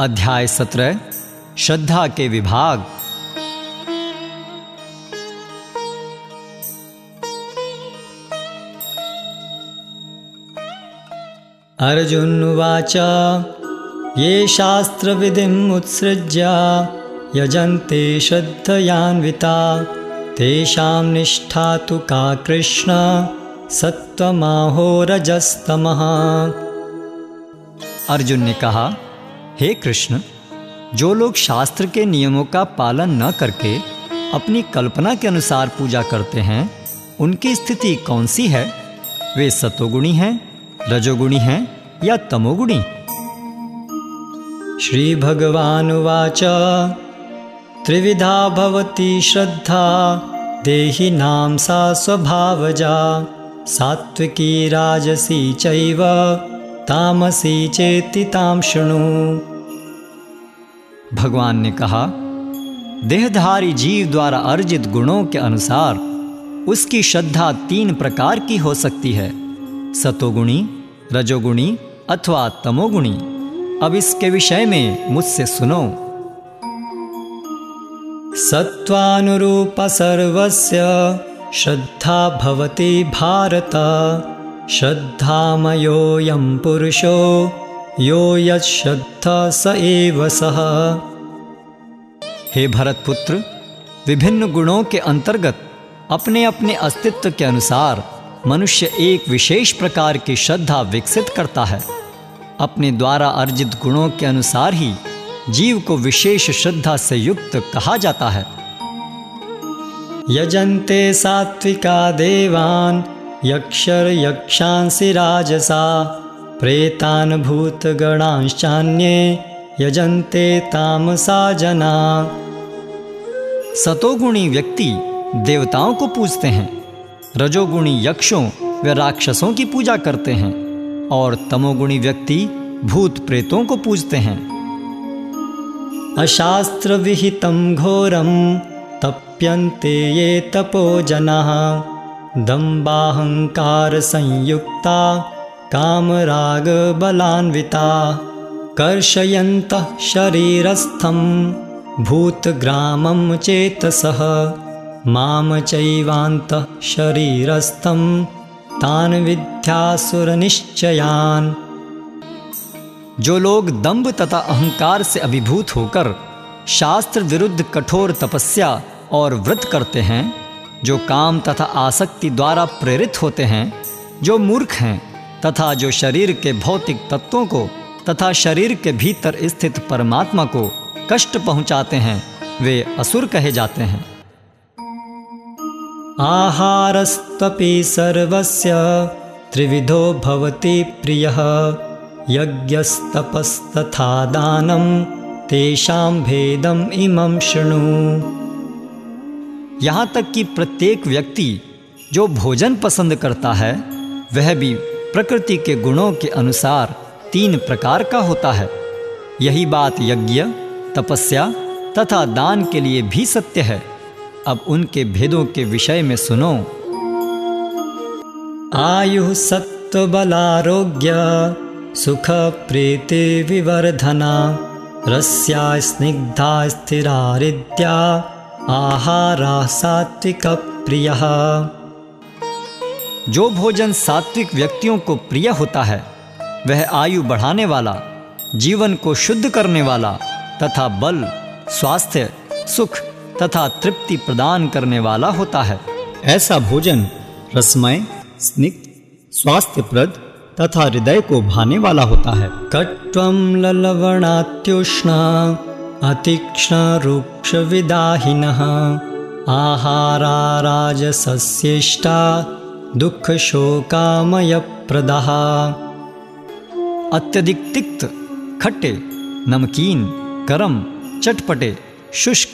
अध्याय सत्रह, श्रद्धा के विभाग। अर्जुन अर्जुनुवाच ये शास्त्रविधिम् उत्सृज्य, यजन्ते श्रद्धयान्विता, तेषां निष्ठा तु का कृष्ण सत्वमाहोरजस्तमः अर्जुन ने कहा हे कृष्ण, जो लोग शास्त्र के नियमों का पालन न करके अपनी कल्पना के अनुसार पूजा करते हैं, उनकी स्थिति कौन सी है? वे सतोगुणी हैं, रजोगुणी हैं या तमोगुणी? श्री भगवान वाच। त्रिविधा भवती श्रद्धा, देहि नाम सा स्वभावजा, सात्विकी राजसी चैव। तामसी चेति ताम शृणु। भगवान ने कहा, देहधारी जीव द्वारा अर्जित गुणों के अनुसार उसकी श्रद्धा तीन प्रकार की हो सकती है। सतोगुणी, रजोगुणी अथवा तमोगुणी। अब इसके विषय में मुझसे सुनो। सत्वानुरूप सर्वस्य श्रद्धा भवति भारत। श्रद्धामयोऽयं पुरुषो, यो यश्रद्धा स एव सः। हे भरतपुत्र, विभिन्न गुणों के अंतर्गत अपने अपने अस्तित्व के अनुसार मनुष्य एक विशेष प्रकार की श्रद्धा विकसित करता है। अपने द्वारा अर्जित गुणों के अनुसार ही जीव को विशेष श्रद्धा से युक्त कहा जाता है। यजन्ते सात्विका देवान् यक्षर यक्षांसि राजसा प्रेतान् भूतगणांश्चान्ये यजन्ते तामसा जना। सतोगुणी व्यक्ति देवताओं को पूजते हैं, रजोगुणी यक्षों व राक्षसों की पूजा करते हैं, और तमोगुणी व्यक्ति भूत प्रेतों को पूजते हैं। अशास्त्र विहितं घोरं तप्यन्ते ये तपो जनाः। दम्बाहंकार संयुक्ता कामरागबलान्विता कर्षयन्तः शरीरस्थं, भूतग्रामं माम चैवान्तः शरीरस्थं, तान् विद्यासुरनिश्चयान्। जो लोग दंभ तथा अहंकार से अभिभूत होकर शास्त्र विरुद्ध कठोर तपस्या और व्रत करते हैं जो काम तथा आसक्ति द्वारा प्रेरित होते हैं, जो मूर्ख हैं, तथा जो शरीर के भौतिक तत्वों को तथा शरीर के भीतर स्थित परमात्मा को कष्ट पहुंचाते हैं, वे असुर कहे जाते हैं। आहारस्तपि सर्वस्य, त्रिविधो भवति प्रियः, यज्ञस्तपस्तथा दानं, तेषां भेदम् इमं शृणु। यहाँ तक कि प्रत्येक व्यक्ति जो भोजन पसंद करता है, वह भी प्रकृति के गुणों के अनुसार तीन प्रकार का होता है। यही बात यज्ञ, तपस्या तथा दान के लिए भी सत्य है। अब उनके भेदों के विषय में सुनो। आयु सत्वबलारोग्य सुख प्रीति विवर्धना, रस्या स्निग्धा स्थिरारिद्या आहारा सात्विक प्रिय। जो भोजन सात्विक व्यक्तियों को प्रिय होता है, वह आयु बढ़ाने वाला, जीवन को शुद्ध करने वाला, तथा बल, स्वास्थ्य, सुख तथा तृप्ति प्रदान करने वाला होता है। ऐसा भोजन रसमय, स्निग्ध, स्वास्थ्यप्रद तथा हृदय को भाने वाला होता है। कट्वम ललवणात्युष्ण। अतीक्ष्ण रूक्ष विदाहिन आहारा राजसस्येष्टा दुख शोकामय प्रदः अत्यधिक तिक्त खट्टे, नमकीन गरम चटपटे, शुष्क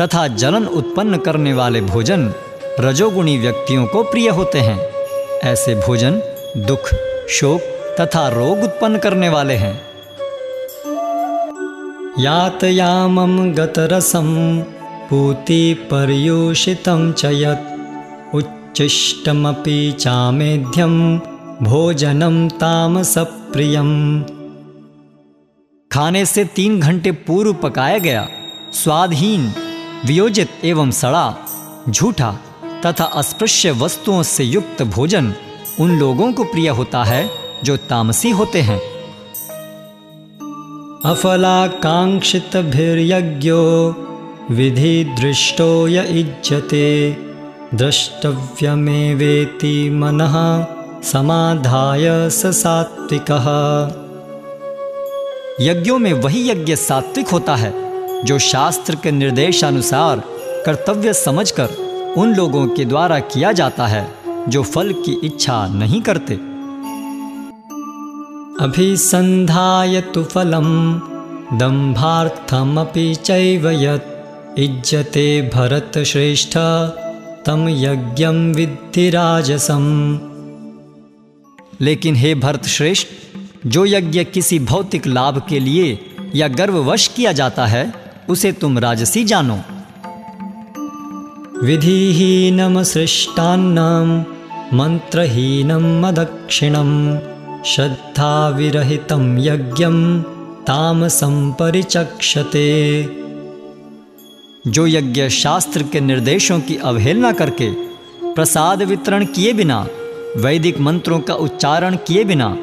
तथा जलन उत्पन्न करने वाले भोजन रजोगुणी व्यक्तियों को प्रिय होते हैं। ऐसे भोजन दुख, शोक तथा रोग उत्पन्न करने वाले हैं। यातयामं गतरसं पूतिपर्यूषितं च यत् उच्छिष्टमपि चामेध्यं भोजनं तामसप्रियम् खाने से तीन घंटे पूर्व पकाया गया, स्वादहीन, वियोजित एवं सड़ा, झूठा तथा अस्पृश्य वस्तुओं से युक्त भोजन उन लोगों को प्रिय होता है जो तामसी होते हैं। अफलाकाङ्क्षितभिर्यज्ञो विधिदृष्टो य इज्यते द्रष्टव्यमेवेति मनः समाधाय स सात्विकः। यज्ञों में वही यज्ञ सात्विक होता है, जो शास्त्र के निर्देशानुसार कर्तव्य समझकर उन लोगों के द्वारा किया जाता है, जो फल की इच्छा नहीं करते। अभिसन्धाय तु फलं दम्भार्थमपि चैव यत् इज्यते भरतश्रेष्ठ तम यज्ञं विद्धि राजसम्। लेकिन हे भरत श्रेष्ठ, जो यज्ञ किसी भौतिक लाभ के लिए या गर्ववश किया जाता है, उसे तुम राजसी जानो। विधिहीनं सृष्टान्नं मंत्रहीनम मदक्षिणं श्रद्धाविरहितं यज्ञं तामसं परिचक्षते। जो यज्ञ शास्त्र के निर्देशों की अवहेलना करके प्रसाद वितरण किए बिना, वैदिक मंत्रों का उच्चारण किए बिना,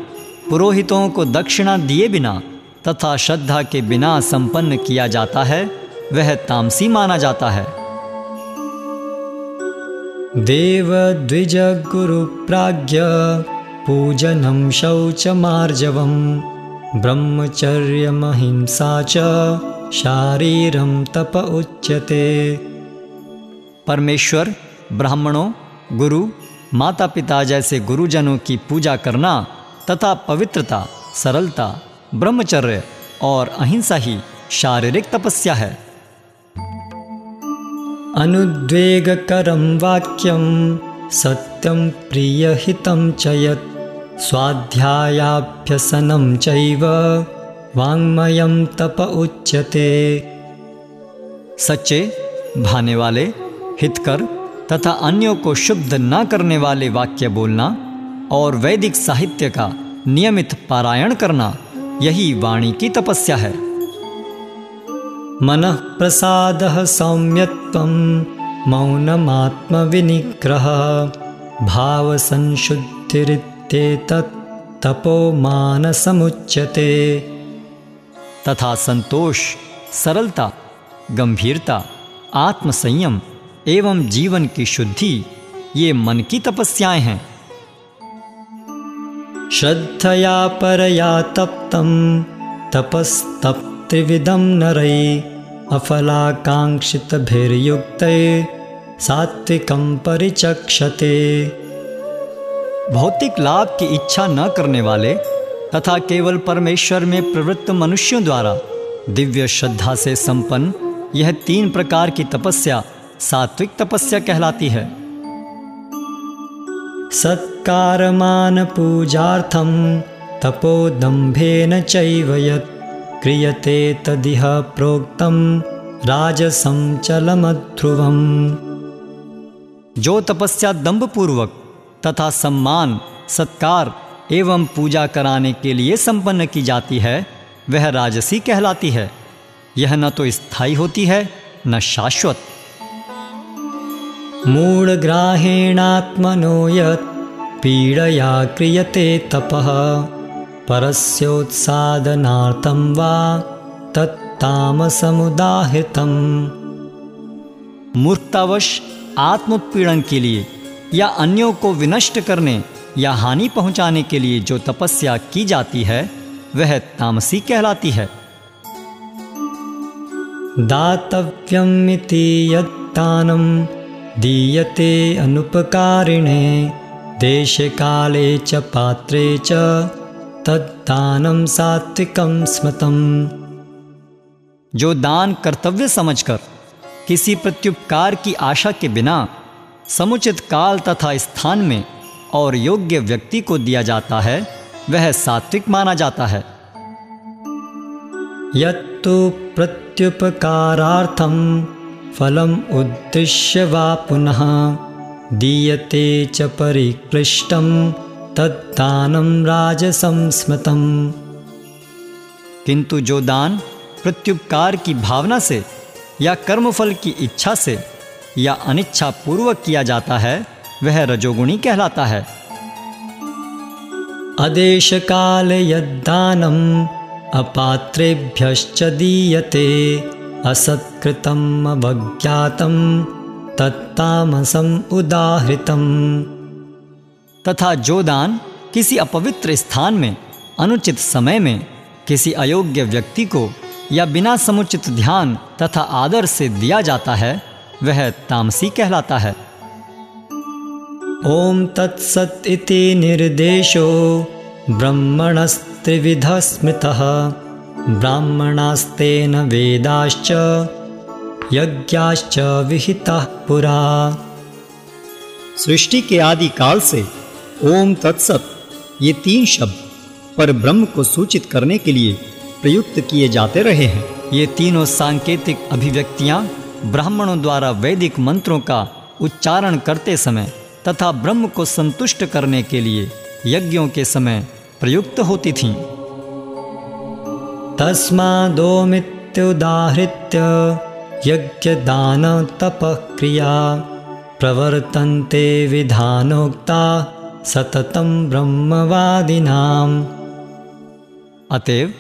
पुरोहितों को दक्षिणा दिए बिना तथा श्रद्धा के बिना संपन्न किया जाता है, वह तामसी माना जाता है। देवद्विजगुरुप्राज्ञ पूजनं शौचमार्जवं ब्रह्मचर्यमहिंसा च शारीरं तप उच्यते। परमेश्वर, ब्राह्मणों, गुरु माता पिता जैसे गुरुजनों की पूजा करना तथा पवित्रता, सरलता, ब्रह्मचर्य और अहिंसा ही शारीरिक तपस्या है। अनुद्वेगकरं वाक्यं सत्यं प्रियहितं च स्वाध्यायाभ्यसनं चैव वाङ्मयं तप उच्यते। सच्चे भाने वाले हितकर तथा अन्यों को शुद्ध न करने वाले वाक्य बोलना और वैदिक साहित्य का नियमित पारायण करना यही वाणी की तपस्या है। मन प्रसाद सौम्यत्व मौनमात्म प्रसादः भाव मौनमात्मविनिग्रह भावसंशुद्धिरित्येतत् तपो मानसमुच्यते। तथा संतोष, सरलता, गंभीरता, आत्मसंयम एवं जीवन की शुद्धि ये मन की तपस्याएँ हैं। श्रद्धया परया तप्तं तपस्तप्त्रिविधं नरै अफलाकाङ्क्षितभिर्युक्ते सात्विकं परिचक्षते। भौतिक लाभ की इच्छा न करने वाले तथा केवल परमेश्वर में प्रवृत्त मनुष्यों द्वारा दिव्य श्रद्धा से संपन्न यह तीन प्रकार की तपस्या सात्विक तपस्या कहलाती है। सत्कारमानपूजार्थं तपोदम्भेन चैव यत् क्रियते तदिह प्रोक्तं राजसं चलमध्रुवम् जो तपस्या दंभ पूर्वक तथा सम्मान, सत्कार एवं पूजा कराने के लिए संपन्न की जाती है, वह राजसी कहलाती है। यह न तो स्थायी होती है, न शाश्वत। मूढग्राहेणात्मनो यत् पीडया क्रियते तपः, परस्योत्सादनार्थं वा तत्तामसमुदाहृतम्। मूर्खतावश आत्मोत्पीड़न के लिए या अन्यों को विनष्ट करने या हानि पहुँचाने के लिए जो तपस्या की जाती है, वह तामसी कहलाती है। दातव्यमिति यत्तानं, दीयते अनुपकारिणे देशकाले च पात्रे च, तद्दानं सात्विकं स्मृतम्। जो दान कर्तव्य समझकर, किसी प्रत्युपकार की आशा के बिना समुचित काल तथा स्थान में और योग्य व्यक्ति को दिया जाता है वह सात्विक माना जाता है। यत्तु प्रत्युपकारार्थं फलम् उद्दिश्य वा पुनः दीयते च परिक्लिष्टं तद्दानं राजसं स्मृतम् किंतु जो दान प्रत्युपकार की भावना से या कर्मफल की इच्छा से या अनिच्छा पूर्वक किया जाता है वह रजोगुणी कहलाता है। अदेशकाल यद्दानम् अपात्रेभ्यश्च दीयते असत्कृतम् अवज्ञातं तत्तामसम् उदाहृतम्। तथा जो दान किसी अपवित्र स्थान में अनुचित समय में किसी अयोग्य व्यक्ति को या बिना समुचित ध्यान तथा आदर से दिया जाता है वह तामसी कहलाता है। ओम तत्सत इति निर्देशो ब्रह्मणस्त्रिविधः स्मृतः ब्राह्मणास्तेन वेदाश्च यज्ञाश्च विहिताः पुरा। सृष्टि के आदि काल से ओम तत्सत ये तीन शब्द पर ब्रह्म को सूचित करने के लिए प्रयुक्त किए जाते रहे हैं। ये तीनों सांकेतिक अभिव्यक्तियाँ ब्राह्मणों द्वारा वैदिक मंत्रों का उच्चारण करते समय तथा ब्रह्म को संतुष्ट करने के लिए यज्ञों के समय प्रयुक्त होती थीं। तस्मादोमित्युदाहृत्य यज्ञदानतपक्रिया प्रवर्तन्ते विधानोक्ता सततं ब्रह्मवादिनाम्। अतएव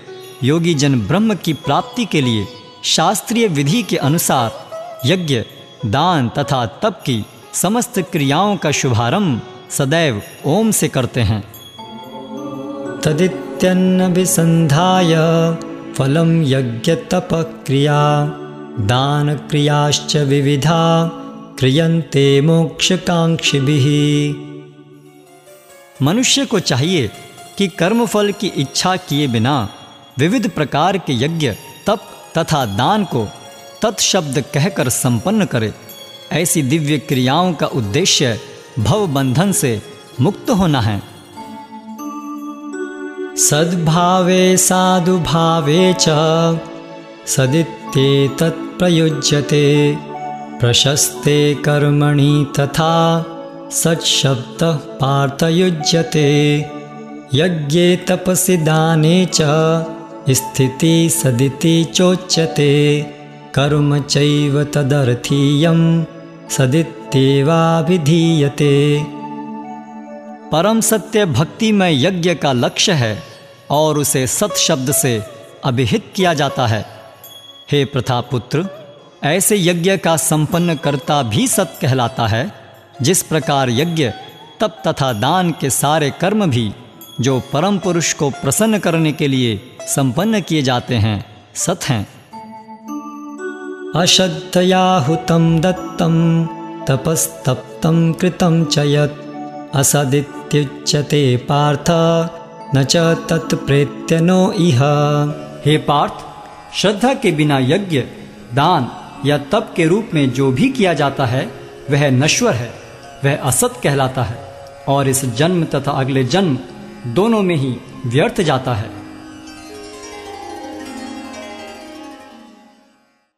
योगी जन ब्रह्म की प्राप्ति के लिए शास्त्रीय विधि के अनुसार यज्ञ, दान तथा तप की समस्त क्रियाओं का शुभारंभ सदैव ओम से करते हैं। तदित्यन्नभिसन्धाय फलं यज्ञतपक्रिया दानक्रियाश्च विविधा, क्रियन्ते मोक्षकाङ्क्षिभिः। मनुष्य को चाहिए कि कर्मफल की इच्छा किए बिना विविध प्रकार के यज्ञ, तप तथा दान को तत्शब्द कहकर संपन्न करे। ऐसी दिव्य क्रियाओं का उद्देश्य भव बंधन से मुक्त होना है। सद्भावे साधुभावे च सदित्येतत् प्रयुज्यते, प्रशस्ते कर्मणि तथा सत्शब्दः पार्थयुज्यते। यज्ञे तपसि दाने च, स्थिति सदिति चोच्यते। कर्म चैव तदर्थीयं परम सत्य भक्ति में यज्ञ का लक्ष्य है और उसे सत शब्द से अभिहित किया जाता है। हे प्रथा पुत्र ऐसे यज्ञ का संपन्न करता भी सत कहलाता है, जिस प्रकार यज्ञ, तप तथा दान के सारे कर्म भी, जो परम पुरुष को प्रसन्न करने के लिए संपन्न किए जाते हैं, सत हैं। अश्रद्धयाहुतं दत्तं, तपस्तप्तं कृतं च यत्। असदित्युच्यते पार्थ, न च तत्प्रेत्य नो इह। हे पार्थ, श्रद्धा के बिना यज्ञ, दान या तप के रूप में जो भी किया जाता है, वह नश्वर है, वह असत कहलाता है और इस जन्म तथा अगले जन्म दोनों में ही व्यर्थ जाता है।